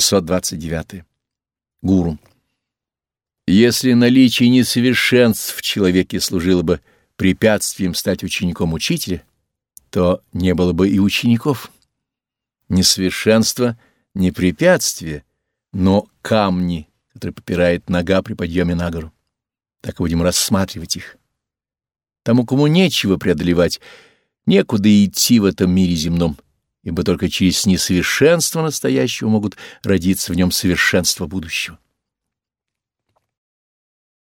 629. Гуру. Если наличие несовершенств в человеке служило бы препятствием стать учеником учителя, то не было бы и учеников. Несовершенство — не препятствие, но камни, которые попирает нога при подъеме на гору. Так будем рассматривать их. Тому, кому нечего преодолевать, некуда идти в этом мире земном, ибо только через несовершенство настоящего могут родиться в нем совершенство будущего.